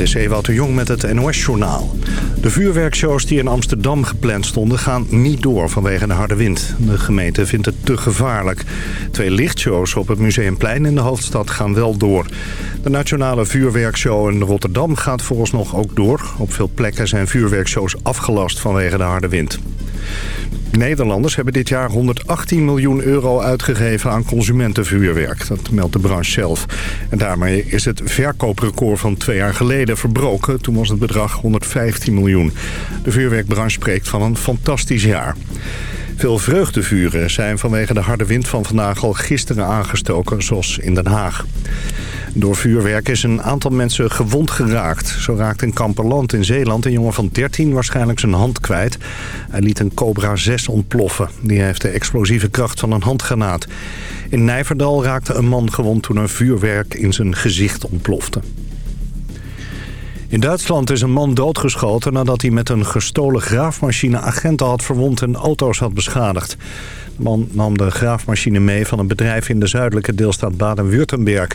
Dit is Ewout de Jong met het NOS-journaal. De vuurwerkshows die in Amsterdam gepland stonden gaan niet door vanwege de harde wind. De gemeente vindt het te gevaarlijk. Twee lichtshows op het Museumplein in de hoofdstad gaan wel door. De nationale vuurwerkshow in Rotterdam gaat vooralsnog ook door. Op veel plekken zijn vuurwerkshows afgelast vanwege de harde wind. Nederlanders hebben dit jaar 118 miljoen euro uitgegeven aan consumentenvuurwerk. Dat meldt de branche zelf. En daarmee is het verkooprecord van twee jaar geleden verbroken. Toen was het bedrag 115 miljoen. De vuurwerkbranche spreekt van een fantastisch jaar. Veel vreugdevuren zijn vanwege de harde wind van vandaag al gisteren aangestoken, zoals in Den Haag. Door vuurwerk is een aantal mensen gewond geraakt. Zo raakt in Kamperland in Zeeland een jongen van 13 waarschijnlijk zijn hand kwijt. Hij liet een Cobra 6 ontploffen. Die heeft de explosieve kracht van een handgranaat. In Nijverdal raakte een man gewond toen een vuurwerk in zijn gezicht ontplofte. In Duitsland is een man doodgeschoten nadat hij met een gestolen graafmachine agenten had verwond en auto's had beschadigd. Man nam de graafmachine mee van een bedrijf in de zuidelijke deelstaat Baden-Württemberg.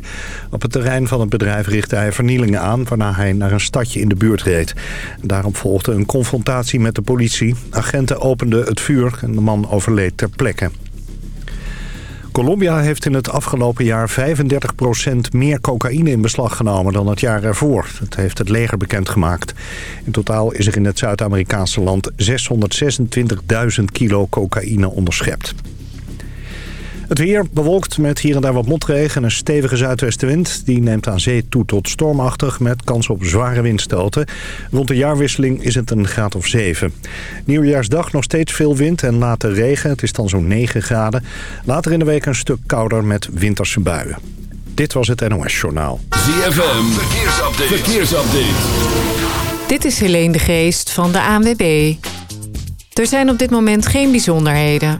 Op het terrein van het bedrijf richtte hij vernielingen aan... waarna hij naar een stadje in de buurt reed. Daarop volgde een confrontatie met de politie. Agenten openden het vuur en de man overleed ter plekke. Colombia heeft in het afgelopen jaar 35% meer cocaïne in beslag genomen dan het jaar ervoor. Dat heeft het leger bekendgemaakt. In totaal is er in het Zuid-Amerikaanse land 626.000 kilo cocaïne onderschept. Het weer bewolkt met hier en daar wat motregen en een stevige zuidwestenwind. Die neemt aan zee toe tot stormachtig met kans op zware windstoten. Rond de jaarwisseling is het een graad of 7. Nieuwjaarsdag nog steeds veel wind en later regen. Het is dan zo'n 9 graden. Later in de week een stuk kouder met winterse buien. Dit was het NOS Journaal. ZFM, verkeersupdate. verkeersupdate. Dit is Helene de Geest van de ANWB. Er zijn op dit moment geen bijzonderheden.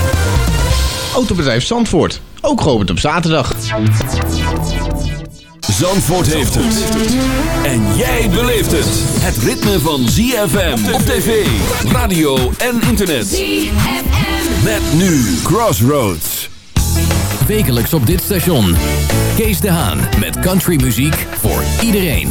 Autobedrijf Zandvoort, ook geopend op zaterdag. Zandvoort heeft het. En jij beleeft het. Het ritme van ZFM op tv, radio en internet. ZFM. Met nu Crossroads. Wekelijks op dit station. Kees de Haan met countrymuziek voor iedereen.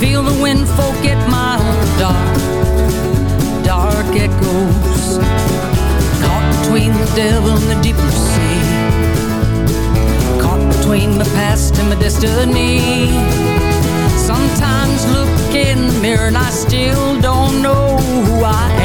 Feel the wind, forget my own dark, dark echoes. Caught between the devil and the deep blue sea. Caught between my past and my destiny. Sometimes look in the mirror and I still don't know who I am.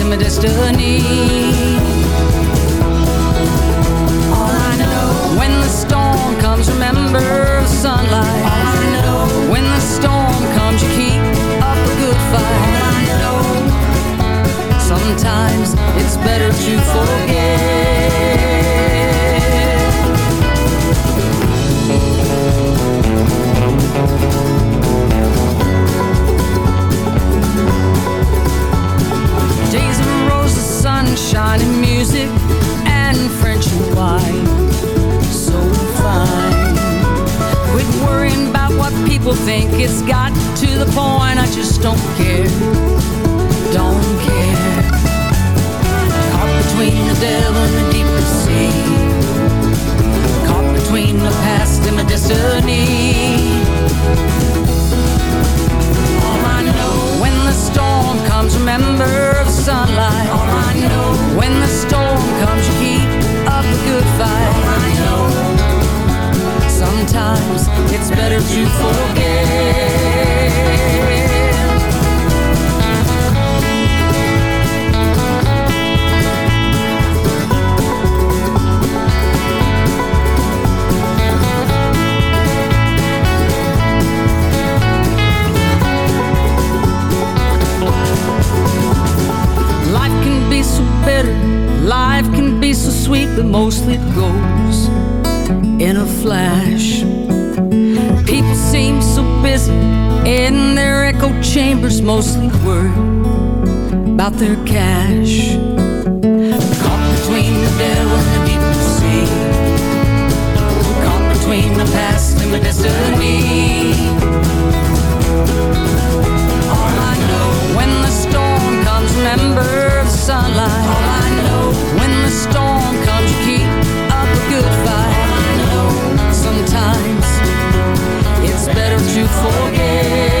And my destiny. All I know when the storm comes, remember the sunlight. All I know when the storm comes, you keep up a good fight. All I know sometimes it's better to forget. fine, so fine. Quit worrying about what people think. It's got to the point. I just don't care, don't care. Caught between the devil and the deepest sea. Caught between the past and the destiny. All I know when the storm comes, remember the sunlight. All I know when the storm comes, you keep the good fight. I know sometimes it's better to forget. better Life can be so sweet, but mostly it goes in a flash. People seem so busy in their echo chambers, mostly worried about their cash. Caught between the devil and the deep blue sea. Caught between my past and my destiny. All I know when the remember the sunlight. All I know when the storm comes, you keep up a good fight. All I know sometimes it's better to forget.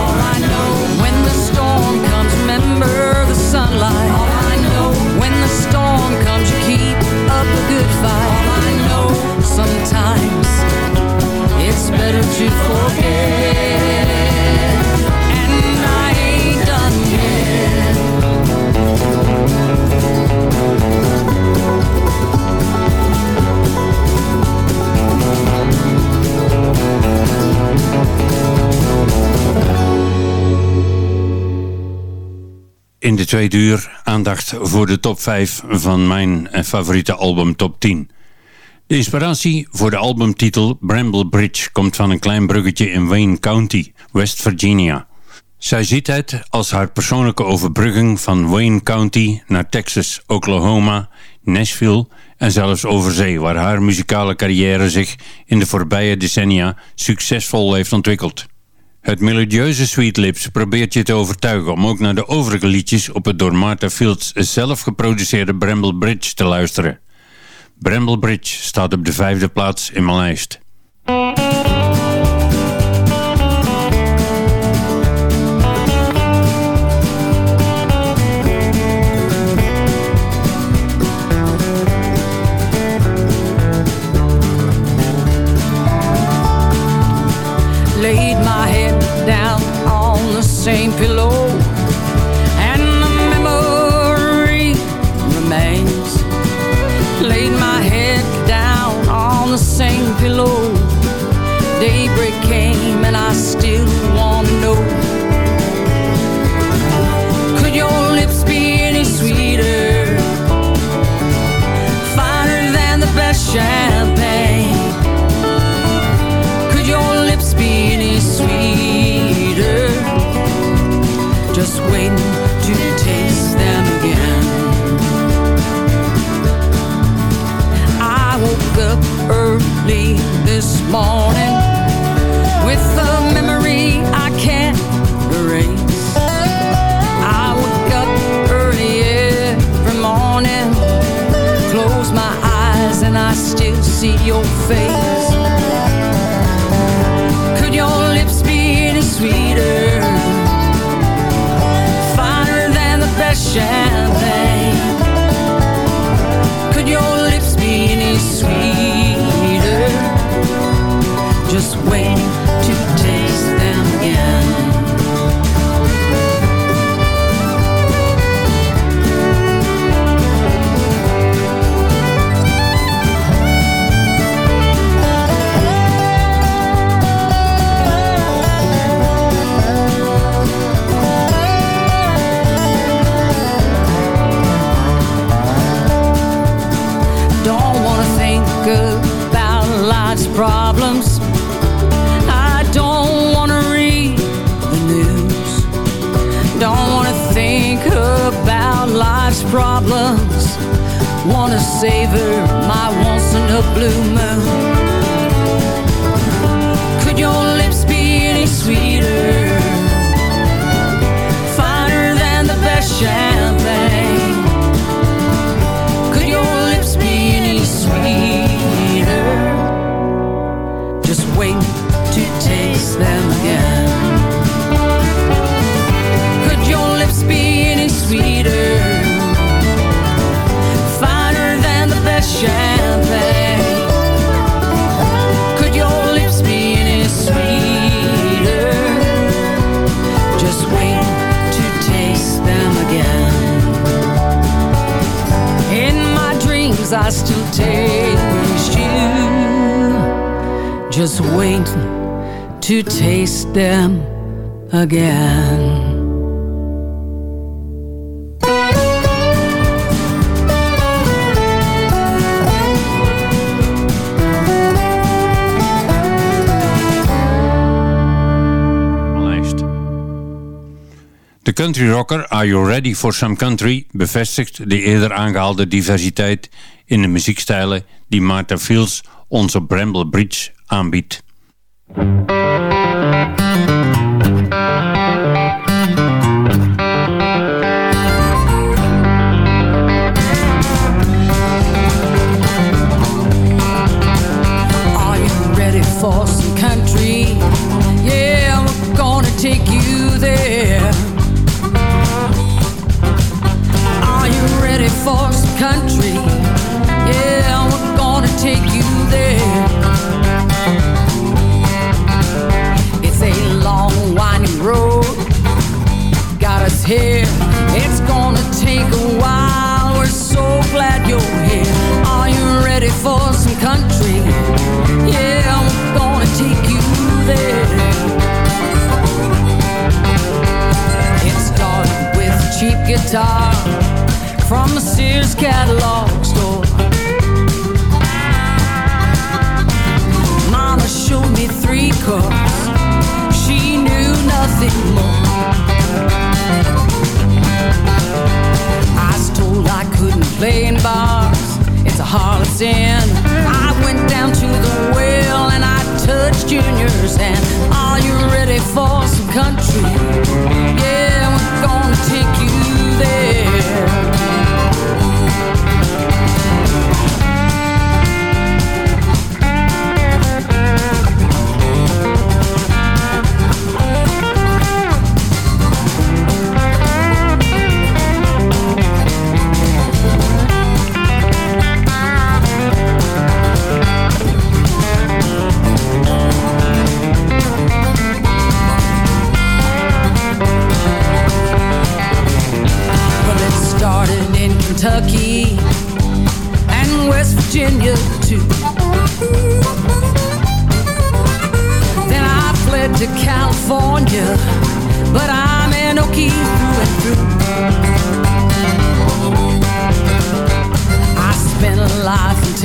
All I know when the storm comes, remember the sunlight. All I know when the storm comes, you keep up a good fight. All I know sometimes it's better to forget. Tweede uur aandacht voor de top 5 van mijn eh, favoriete album top 10. De inspiratie voor de albumtitel Bramble Bridge komt van een klein bruggetje in Wayne County, West Virginia. Zij ziet het als haar persoonlijke overbrugging van Wayne County naar Texas, Oklahoma, Nashville en zelfs over zee, waar haar muzikale carrière zich in de voorbije decennia succesvol heeft ontwikkeld. Het melodieuze Sweet Lips probeert je te overtuigen om ook naar de overige liedjes op het door Martha Fields zelf geproduceerde Bramble Bridge te luisteren. Bramble Bridge staat op de vijfde plaats in mijn lijst. Your face. Could your lips be any sweeter? Finer than the best champagne. Could your lips be any sweeter? Just waiting problems. Wanna savor my once in a blue moon. Could your Taste you. Just waiting to taste them again. country rocker Are You Ready for Some Country bevestigt de eerder aangehaalde diversiteit in de muziekstijlen die Martha Fields onze Bramble Bridge aanbiedt. Are you ready for some country? country. Yeah.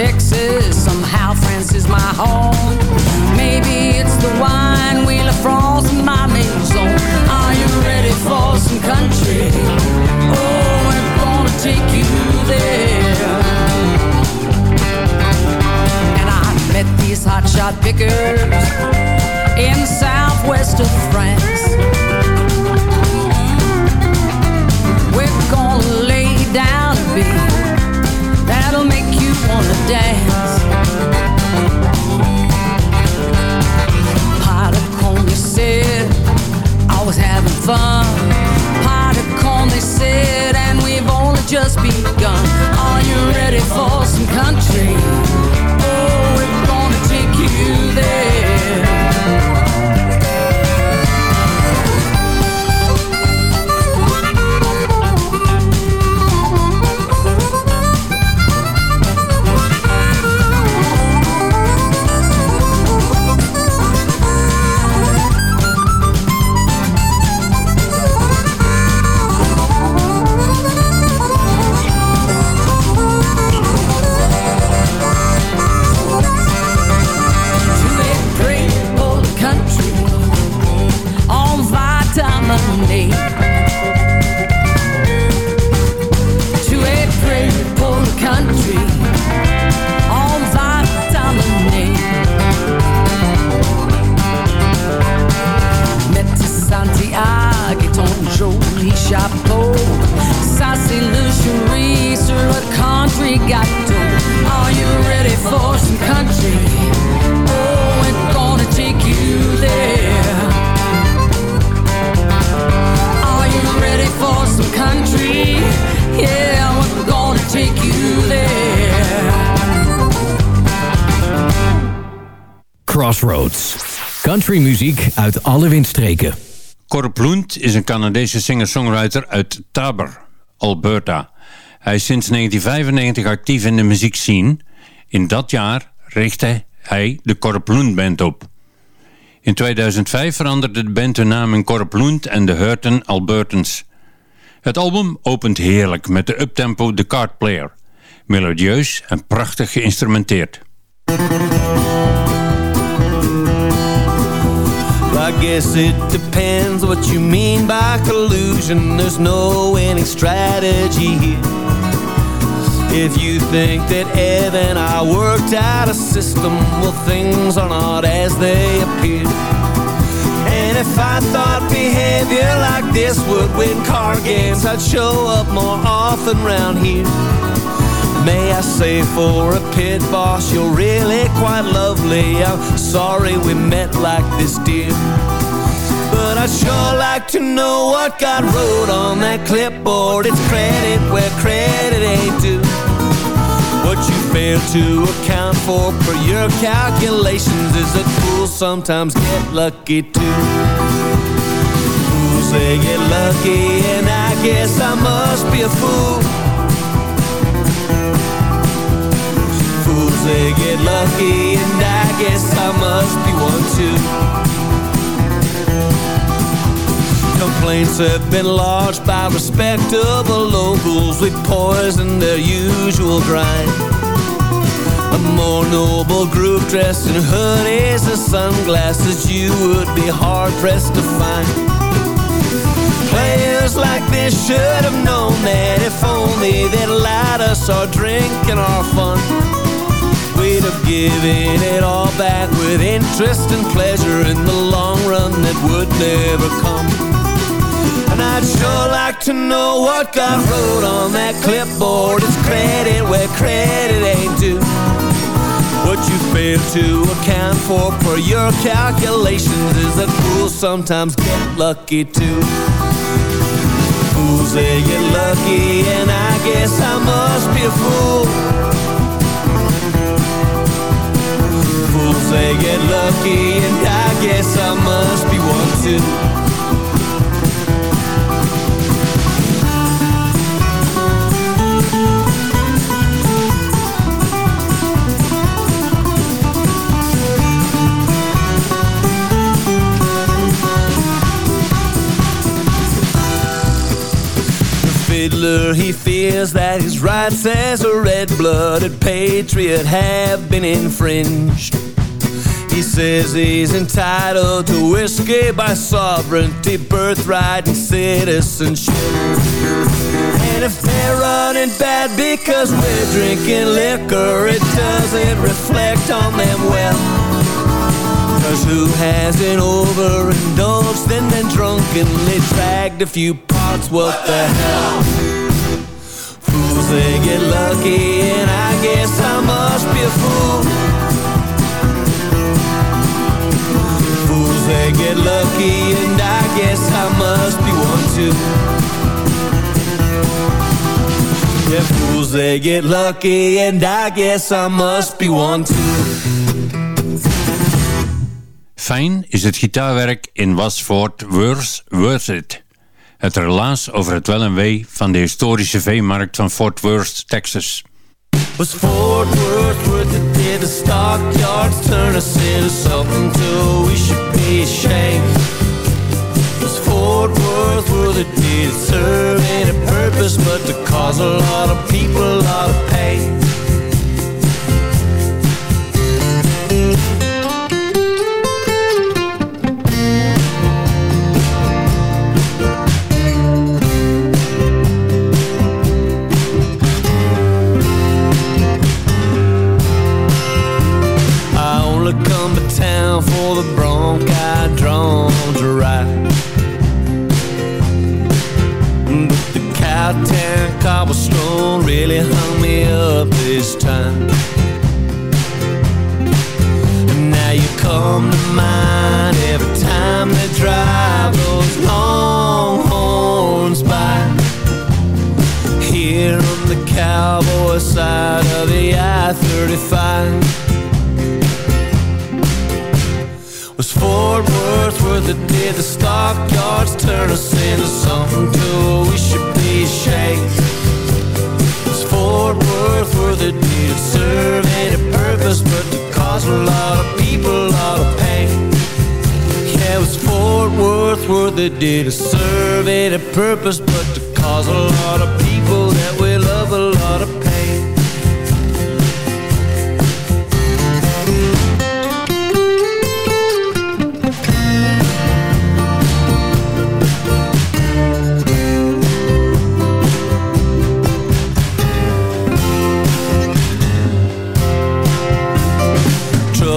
Texas. Somehow France is my home. Maybe it's the wine, Wheel of France, and my maison. Are you ready for some country? Oh, I'm gonna take you there. And I met these hotshot pickers in the southwest of France Crossroads. Country muziek uit alle windstreken. Cor is een Canadese singer-songwriter uit Taber, Alberta. Hij is sinds 1995 actief in de muziekscene. In dat jaar richtte hij de Cor Band op. In 2005 veranderde de band hun naam in Cor en de Hurten Albertans. Het album opent heerlijk met de uptempo The Card Player melodieus en prachtig geïnstrumenteerd. I guess it depends what you mean by collusion. There's no winning strategy here. If you think that Ev and I worked out a system, well, things are not as they appear. And if I thought behavior like this would win card games, I'd show up more often round here. May I say for a pit boss, you're really quite lovely. I'm sorry we met like this, dear. But I'd sure like to know what got wrote on that clipboard. It's credit where credit ain't due. What you fail to account for for your calculations is that fools sometimes get lucky too. Fools, they get lucky, and I guess I must be a fool. They get lucky, and I guess I must be one too. Complaints have been lodged by respectable locals. We poison their usual grind. A more noble group dressed in hoodies and sunglasses you would be hard pressed to find. Players like this should have known that if only they'd allowed us our drink and our fun have given it all back with interest and pleasure in the long run that would never come. And I'd sure like to know what got wrote on that clipboard. It's credit where credit ain't due. What you fail to account for for your calculations is that fools sometimes get lucky too. Fools, they get lucky, and I guess I must be a fool. They get lucky And I guess I must be one too fiddler, he fears that his rights as a red-blooded patriot have been infringed. He says he's entitled to whiskey by sovereignty, birthright, and citizenship. And if they're running bad because we're drinking liquor, it doesn't reflect on them well. Cause who hasn't overindulged and then drunkenly dragged a few parts? What the hell? Fools, they get lucky, and I guess I must be a fool. Get lucky and I guess I must be one too Yeah, fools they get lucky and I guess I must be one too Fijn is het gitaarwerk in Was Fort Worth, Worth It. Het relaas over het wel en wee van de historische veemarkt van Fort Worth, Texas. Was Fort Worth worth it? Did the stockyards turn us into something to we should be ashamed? Fort Worth worth it? Did serve any purpose but to cause a lot of people a lot of pain? Really hung me up this time. And now you come to mind every time they drive those long horns by. Here on the cowboy side of the I-35 Was Fort Worth worth it? Did the stockyards turn us into something to we should be ashamed? Was Fort Worth where the did it serve any purpose but to cause a lot of people a lot of pain. Yeah, it was Fort Worth where they did a survey to purpose, but to cause a lot of people that we love a lot of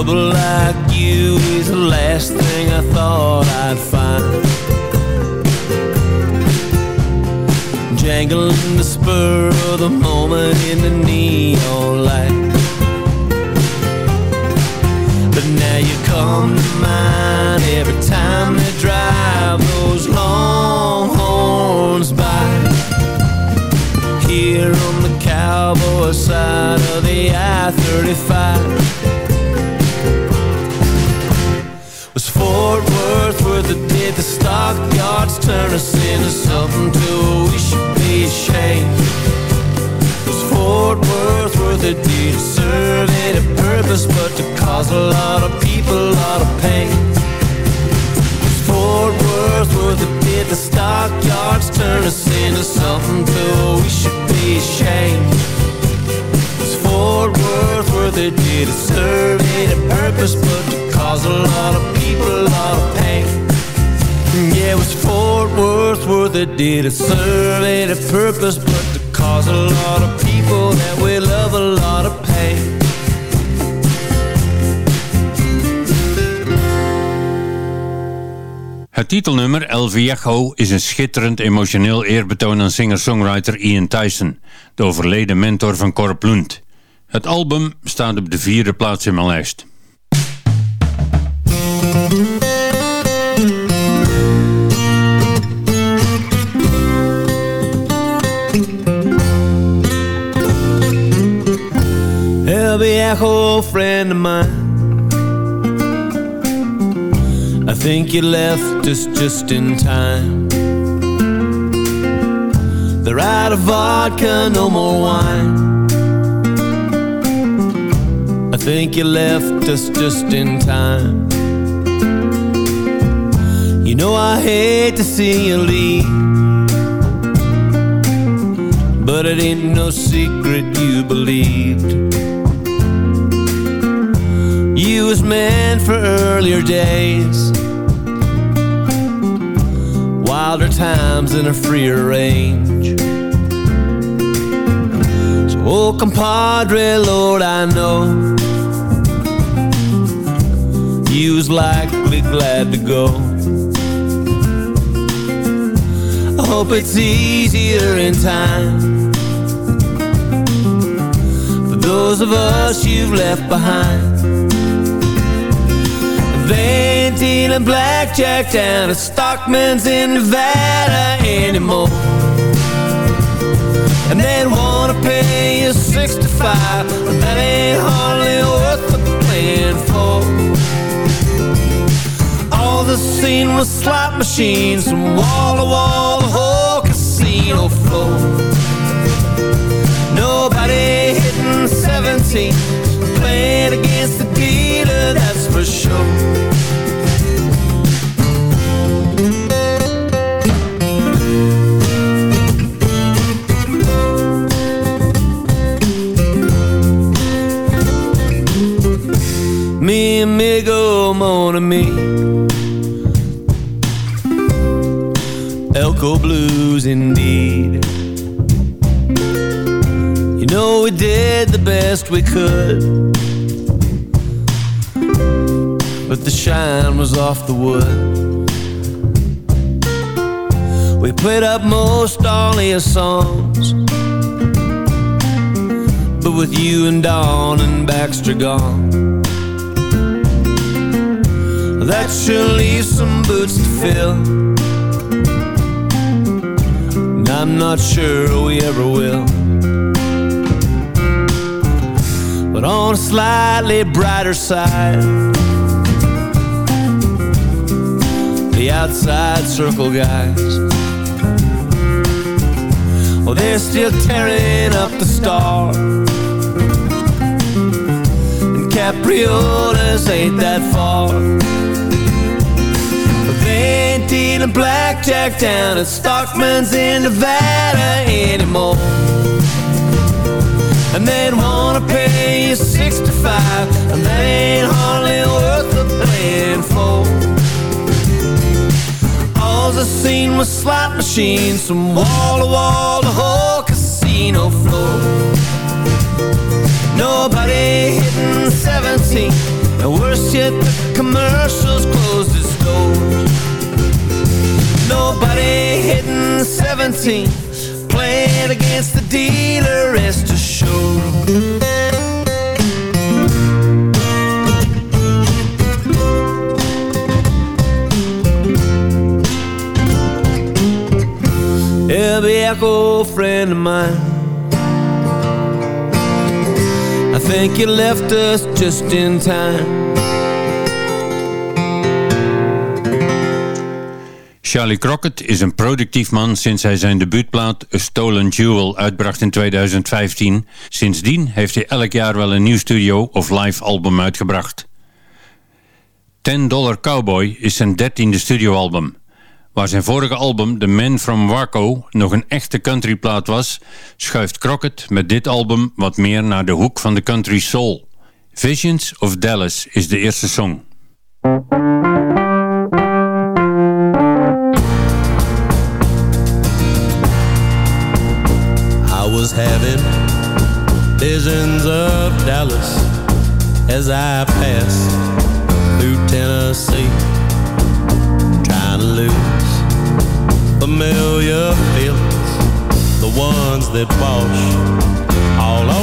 trouble like you is the last thing I thought I'd find. Jangling the spur of the moment in the neon light. But now you come to mind every time they drive those long horns by. Here on the cowboy side of the I-35 Worth they did the stockyards turn us into something to we should be ashamed. Was Fort Worth where they did serve it a purpose but to cause a lot of people a lot of pain. Was Fort Worth where they did the stockyards turn us into something to we should be ashamed. Was Fort Worth where they did serve it a purpose but to cause a lot of people a lot of pain. Yeah, it was Fort Worth where they did a survey to purpose, but to cause a lot of people that we love a lot of pain. Het titelnummer El Viejo is een schitterend emotioneel eerbetoon aan singer-songwriter Ian Tyson, de overleden mentor van Corp Lund. Het album staat op de vierde plaats in mijn lijst. Viejo friend of mine. I think you left us just in time. They're out of vodka, no more wine. I think you left us just in time You know I hate to see you leave But it ain't no secret you believed. You was meant for earlier days Wilder times in a freer range. So, oh compadre, Lord, I know You was likely glad to go hope it's easier in time. For those of us you've left behind. They ain't dealing blackjack down at Stockman's in Nevada anymore. And they wanna pay you 65 But that ain't hardly worth the playing for. All the scene was slot machines from wall to wall, casino floor. Nobody hitting 17, playing against the dealer, that's for sure. Mi amigo, mon ami Elko Blues indeed best we could. But the shine was off the wood. We played up most all your songs. But with you and Don and Baxter gone That sure leaves some boots to fill. And I'm not sure we ever will But on a slightly brighter side The outside circle guys Well, they're still tearing up the star And Capriola's ain't that far. They ain't dealing blackjack down at Stockman's in Nevada anymore. And they'd wanna pay you 65, and that ain't hardly worth the playing for. All I seen was slot machines from wall to wall, the whole casino floor. Nobody hitting 17 And worse yet, the commercials closed its doors Nobody hitting 17 Playing against the dealer, rest assured friend of mine I think you left us just in time. Charlie Crockett is een productief man sinds hij zijn debuutplaat A Stolen Jewel uitbracht in 2015. Sindsdien heeft hij elk jaar wel een nieuw studio of live album uitgebracht. Ten Dollar Cowboy is zijn dertiende studioalbum. Waar zijn vorige album The Man From Waco nog een echte countryplaat was, schuift Crockett met dit album wat meer naar de hoek van de country soul. Visions of Dallas is de eerste song. I was having visions of Dallas as I passed through Tennessee, familiar feelings, the ones that wash all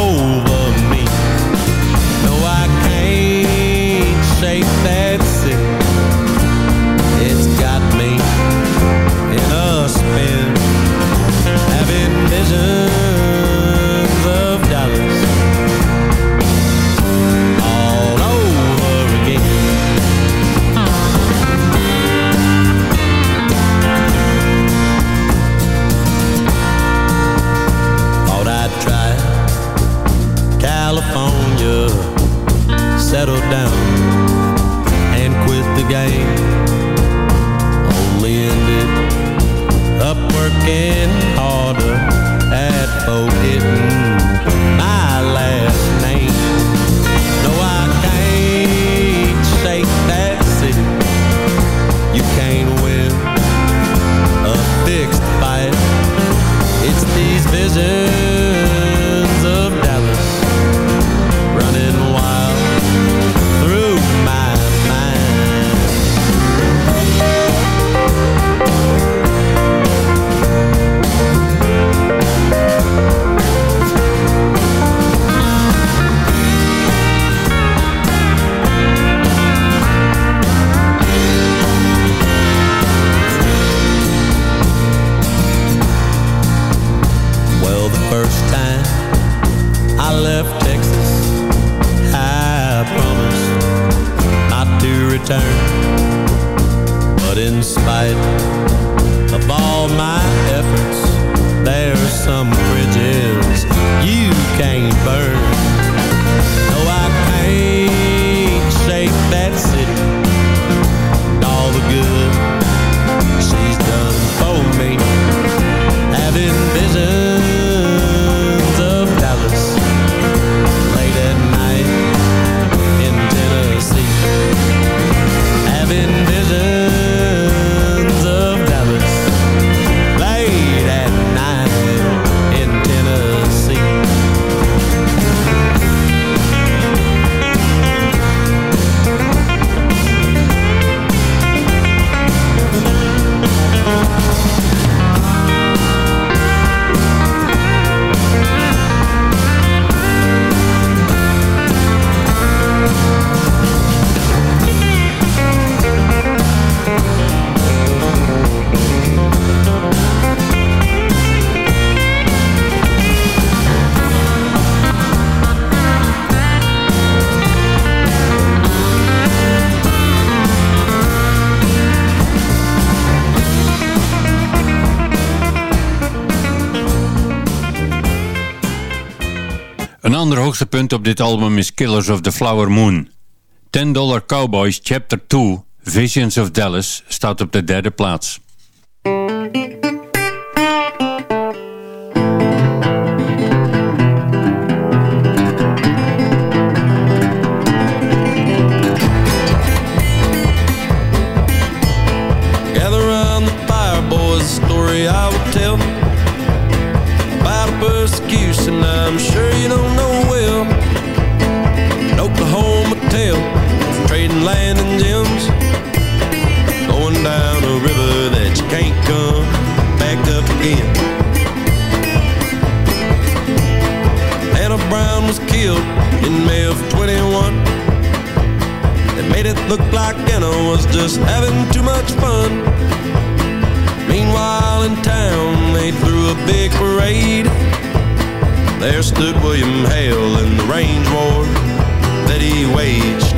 up Een ander hoogtepunt op dit album is Killers of the Flower Moon. 10 Dollar Cowboys Chapter 2 Visions of Dallas staat op de derde plaats. Looked like Anna was just having too much fun. Meanwhile, in town, they threw a big parade. There stood William Hale in the range war that he waged.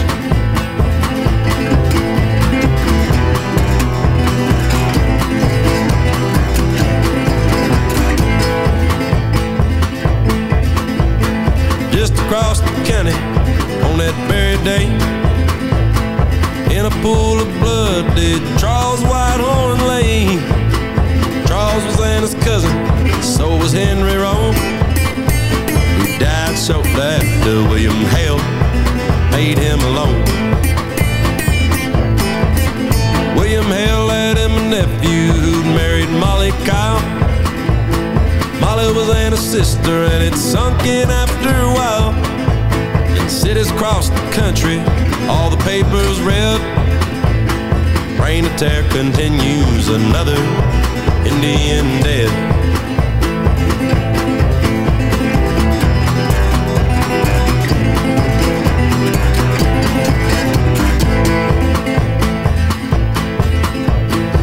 Just across the county on that very day pool of blood did Charles Whitehorn lay. Charles was Anna's cousin, so was Henry Roan, who died shortly after William Hale made him alone. William Hale had him a nephew who'd married Molly Kyle. Molly was Anna's sister and it sunk in after a while. In cities across the country, all the papers read Rain of tear continues another Indian dead.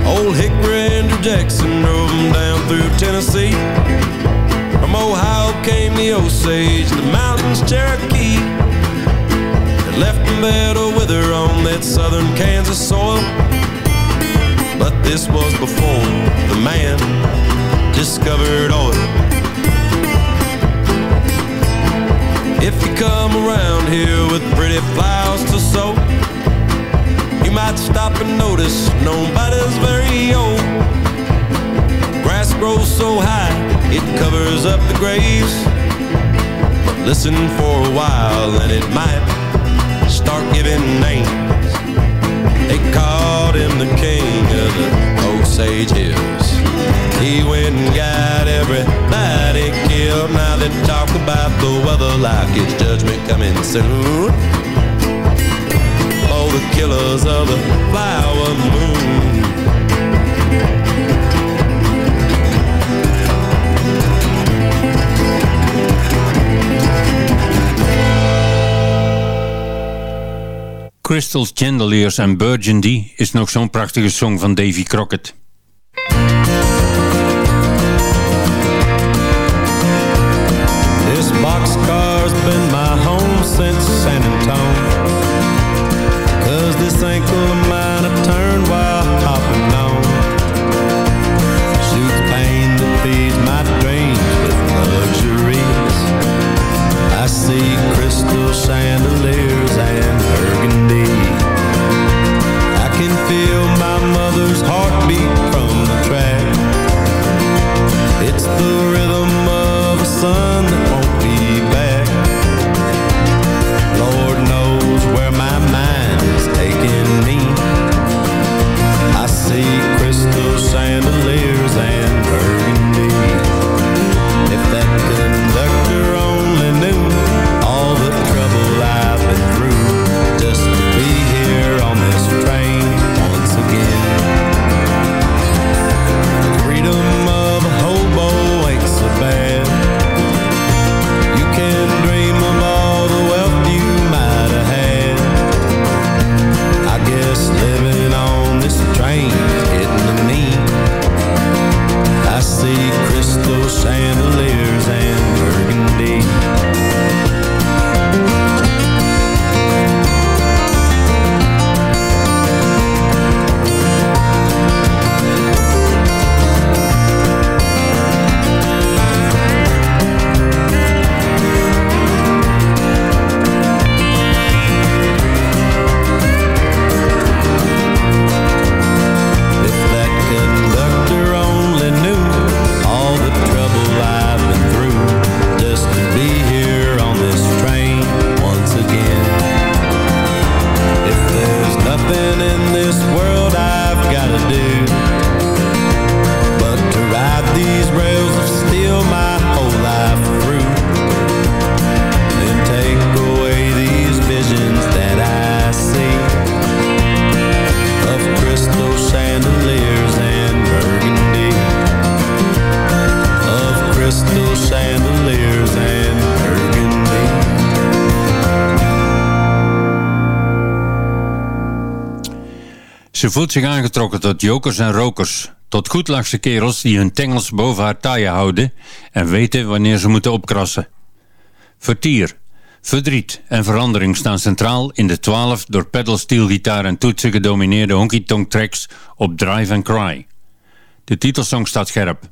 Old Hickory Andrew Jackson drove them down through Tennessee. From Ohio came the Osage, the mountains Cherokee. Left them there to wither on that southern Kansas soil. This was before the man discovered oil. If you come around here with pretty flowers to sow, you might stop and notice nobody's very old. Grass grows so high, it covers up the graves. But listen for a while and it might start giving names. They called him the king of the Osage Hills. He went and got everybody killed. Now they talk about the weather like it's judgment coming soon. Oh, the killers of the flower moon. Crystals, Chandeliers en Burgundy is nog zo'n prachtige song van Davy Crockett. Voelt zich aangetrokken tot jokers en rokers. Tot goedlachse kerels die hun tengels boven haar taille houden en weten wanneer ze moeten opkrassen. Vertier, verdriet en verandering staan centraal in de twaalf door pedalsteelgitaar en toetsen gedomineerde honky-tonk tracks op Drive and Cry. De titelsong staat scherp.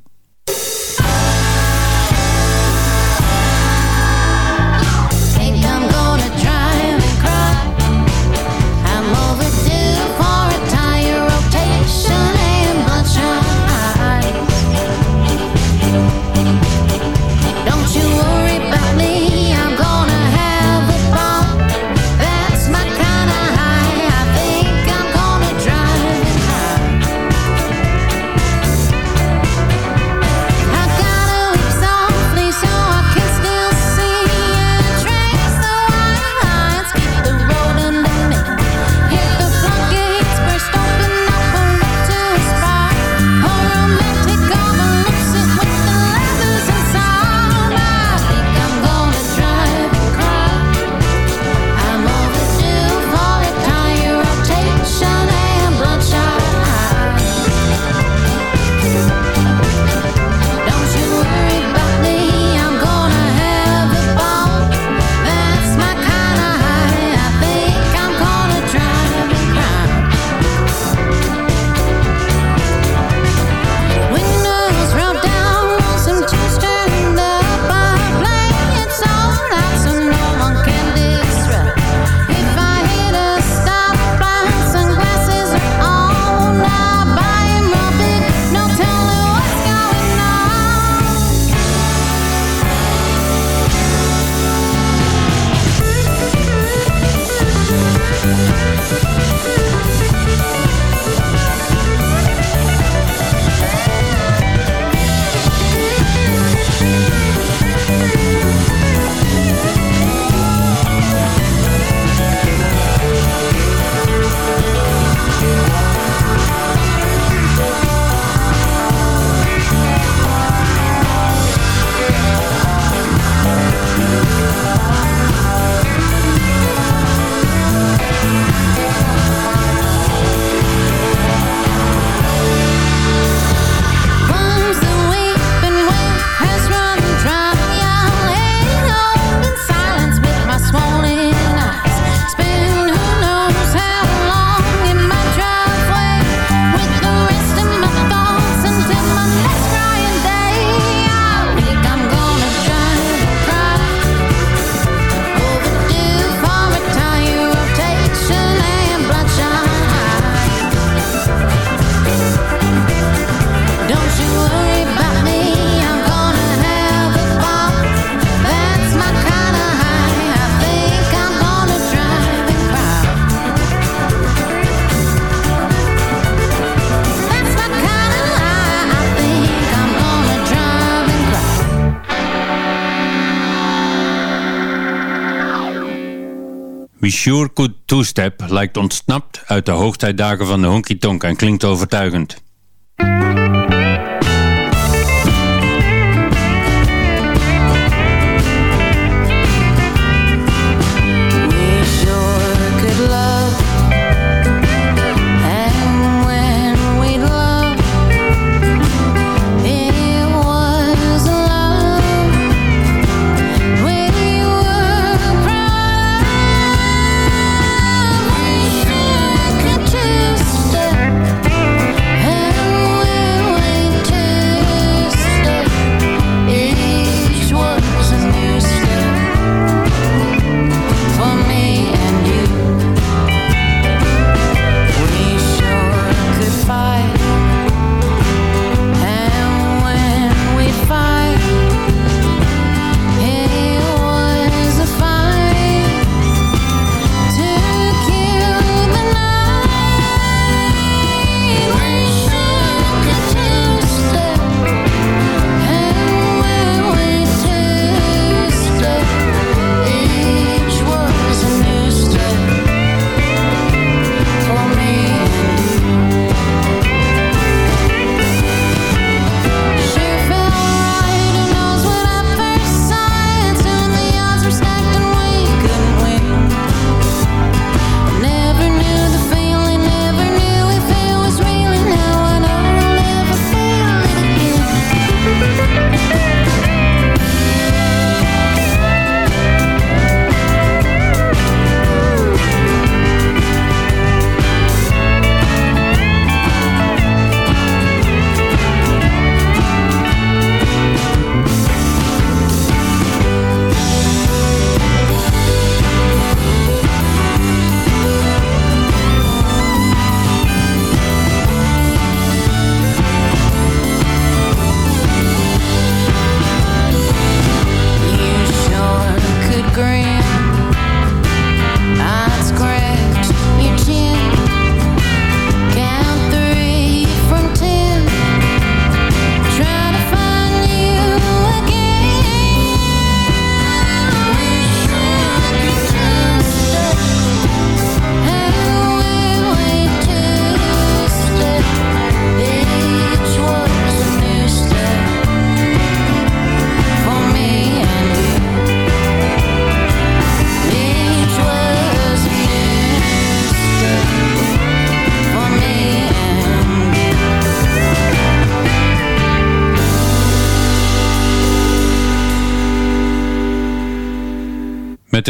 We Sure Could Two-Step lijkt ontsnapt uit de hoogtijdagen van de honky tonk en klinkt overtuigend.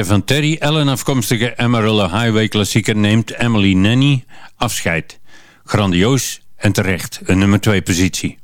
Van Terry Allen afkomstige Amarillo Highway klassieker neemt Emily Nanny afscheid. Grandioos en terecht een nummer 2 positie.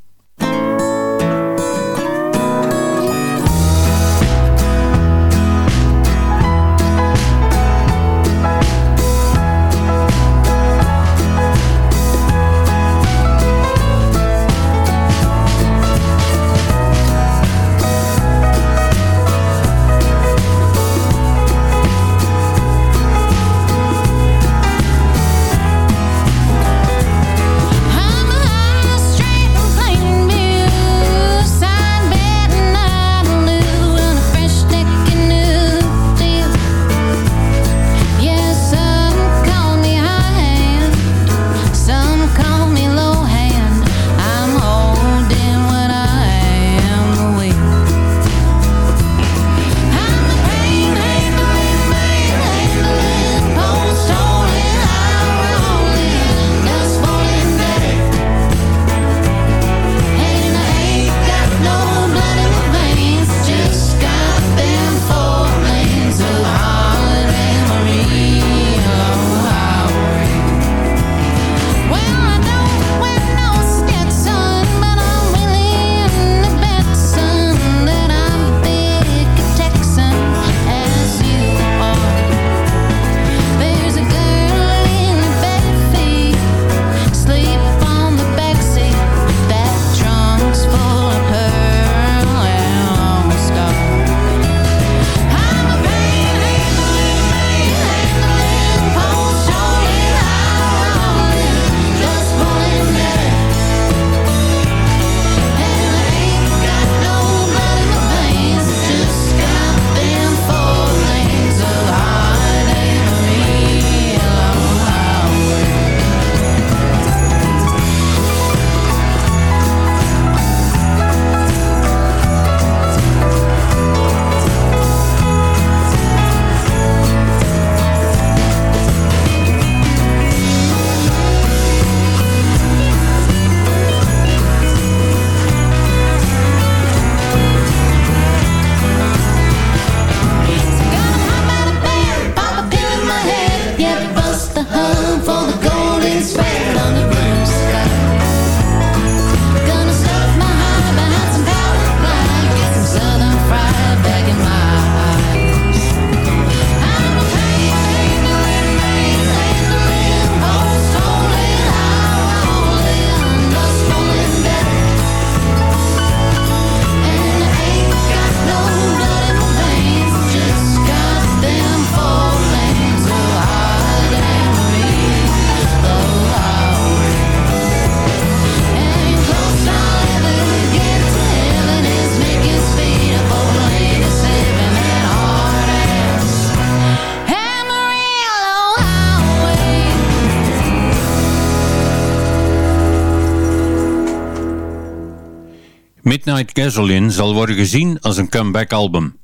Midnight Gasoline zal worden gezien als een comeback album.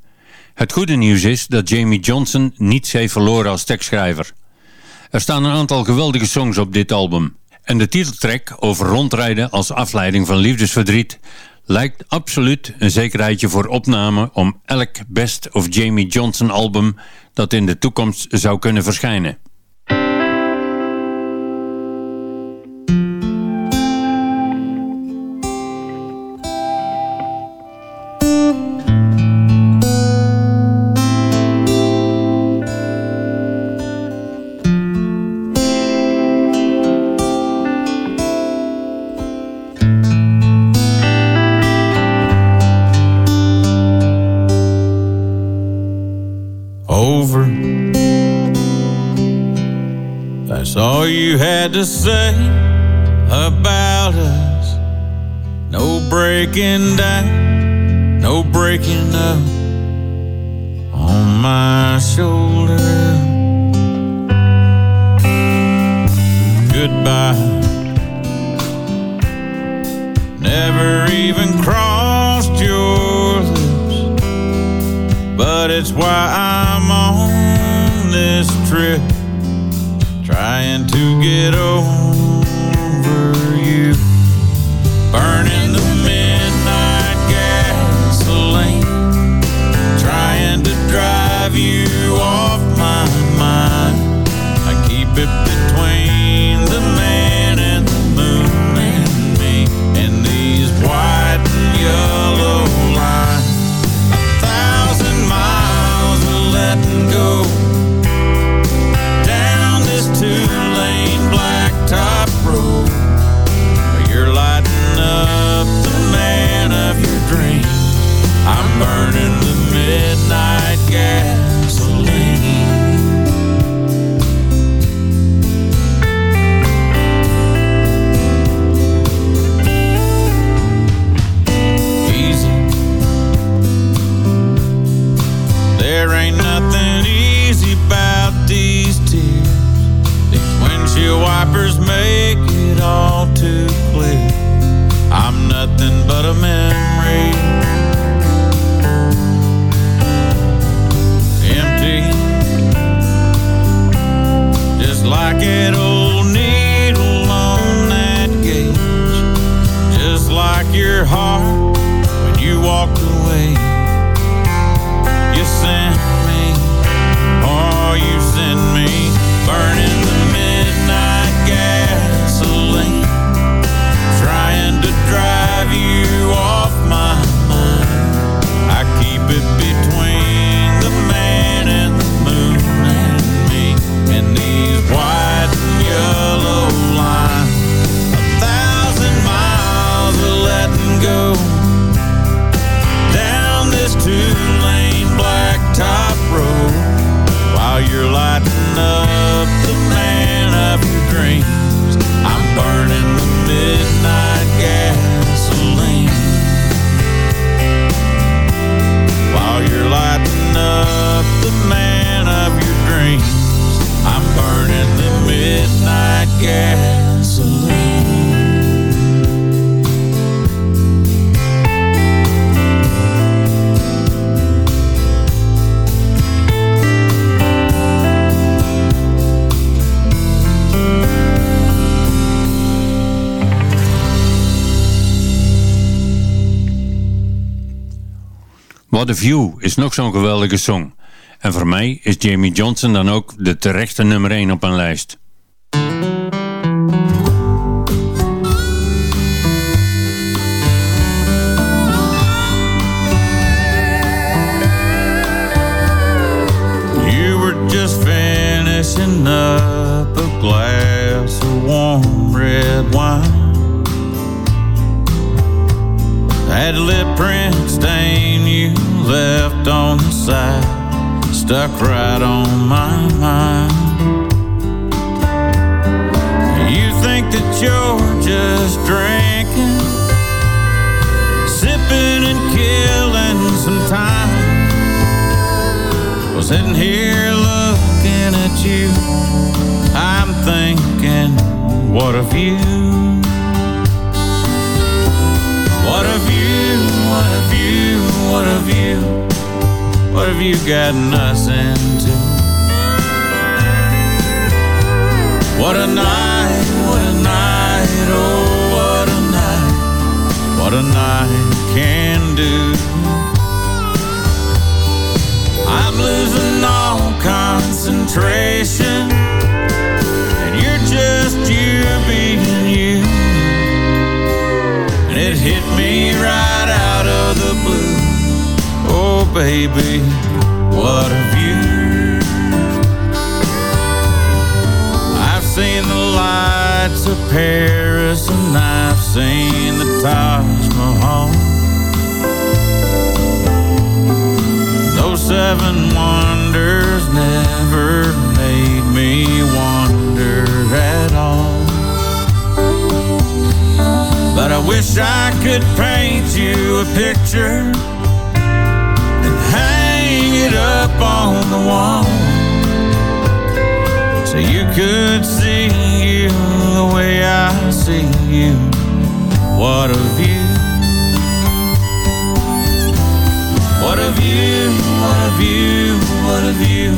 Het goede nieuws is dat Jamie Johnson niets heeft verloren als tekstschrijver. Er staan een aantal geweldige songs op dit album. En de titeltrack over rondrijden als afleiding van liefdesverdriet lijkt absoluut een zekerheidje voor opname om elk Best of Jamie Johnson album dat in de toekomst zou kunnen verschijnen. Had to say about us. No breaking down, no breaking up on my shoulder. Goodbye. Never even crossed your lips, but it's why I'm on this trip to get over A View is nog zo'n geweldige song. En voor mij is Jamie Johnson dan ook de terechte nummer 1 op een lijst. Side stuck right on my mind. You think that you're just drinking, sipping and killing some time. Well, sitting here looking at you, I'm thinking, what a view. What a view, what a view, what a view. What have you gotten us into? What a night, what a night, oh, what a night. What a night can do. I'm losing all concentration, and you're just you being you. And it hit me right baby, what a view. I've seen the lights of Paris, and I've seen the Taj Mahal. Those seven wonders never made me wonder at all. But I wish I could paint you a picture it up on the wall so you could see you the way I see you. What a view. What a view, what a view, what a view.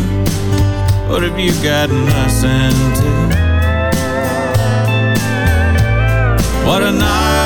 What have you gotten us into? What a night,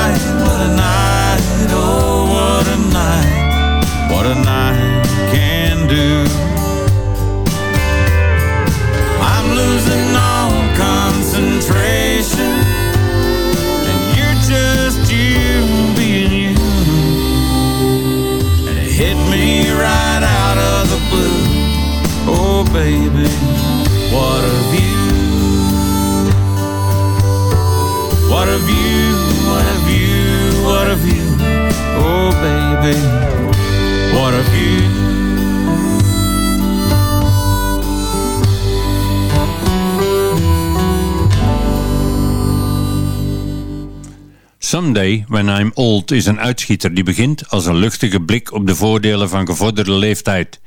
Someday When I'm Old is een uitschieter die begint als een luchtige blik op de voordelen van gevorderde leeftijd.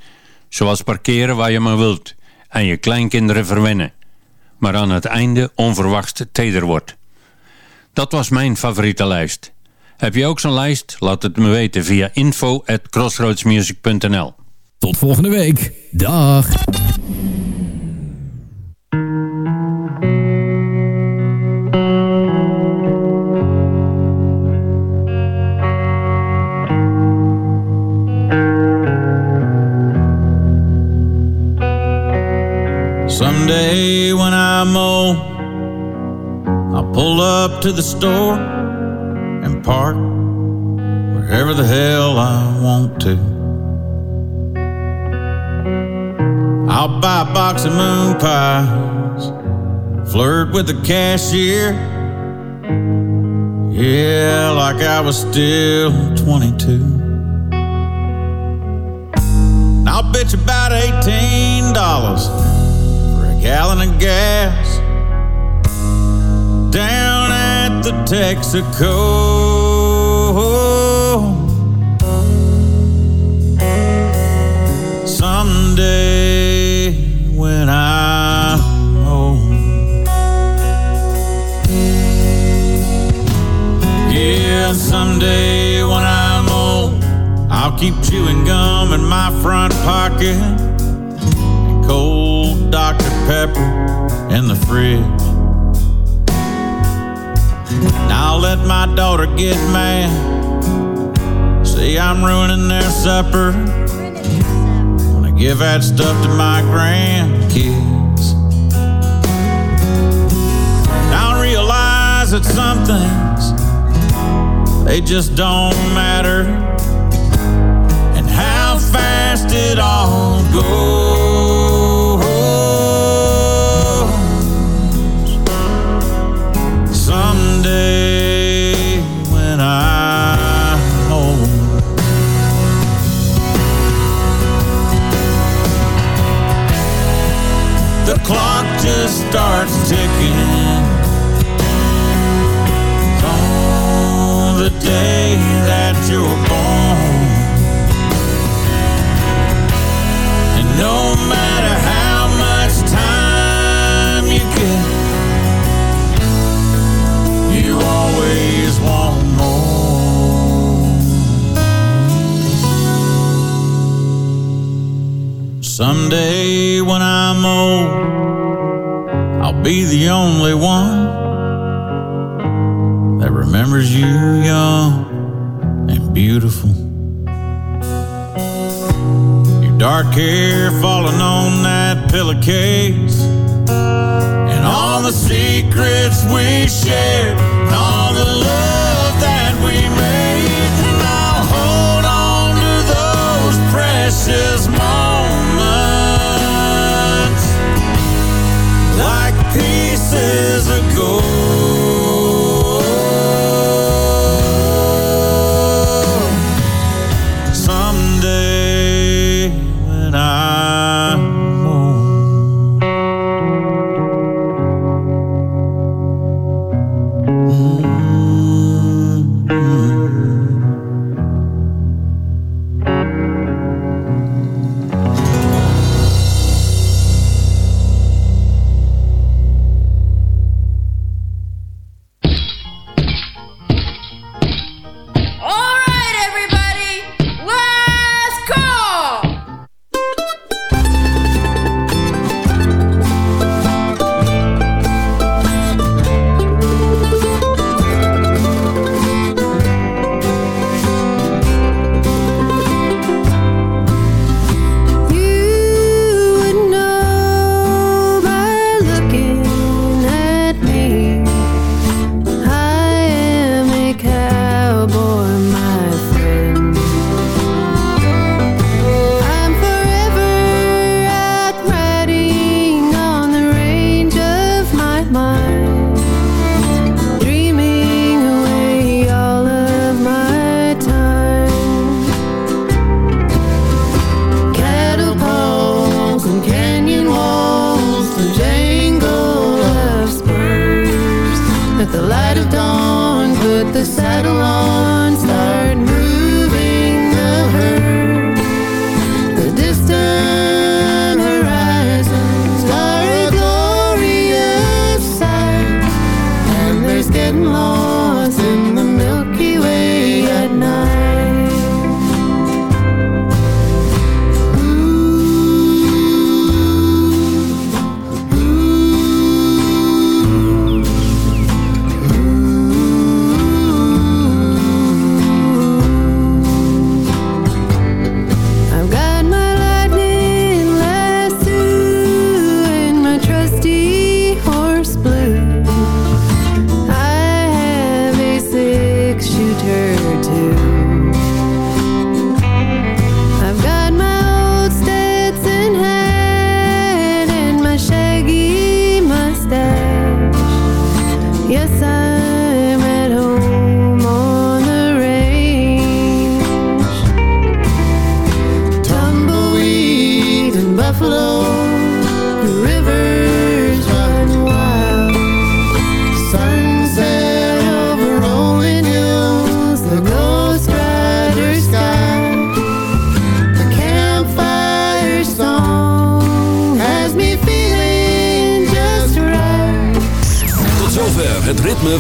Zoals parkeren waar je maar wilt en je kleinkinderen verwennen. Maar aan het einde onverwacht teder wordt. Dat was mijn favoriete lijst. Heb je ook zo'n lijst? Laat het me weten via info at crossroadsmusic.nl Tot volgende week. Dag. Someday when I'm old, I'll pull up to the store and park wherever the hell I want to. I'll buy a box of moon pies, flirt with the cashier. Yeah, like I was still 22. And I'll bitch about $18 a gallon of gas down at the Texaco. Someday when I'm old, yeah, someday when I'm old, I'll keep chewing gum in my front pocket and cold Dr pepper in the fridge. Now let my daughter get mad. See, I'm ruining their supper. Give that stuff to my grandkids. I realize that some things, they just don't matter. And how fast it all goes. Starts ticking on the day that you're born. And no matter how much time you get, you always want more. Someday when I'm old be the only one that remembers you young and beautiful. Your dark hair falling on that pillowcase, and all the secrets we shared, and all the love that we made. And I'll hold on to those precious moments pieces of the light of dawn, put the saddle on.